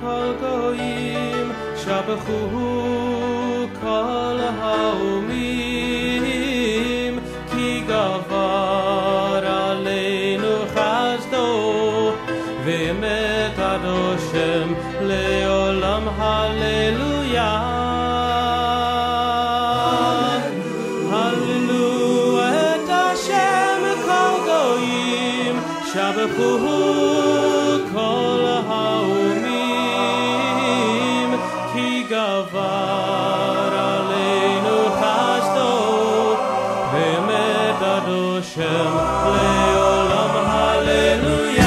כל גויים, שבחו כל האומים, כי גבר עלינו חסדו, ואמת עד השם לעולם הללויה. הללו את השם כל Hashem, Leolam Hallelujah.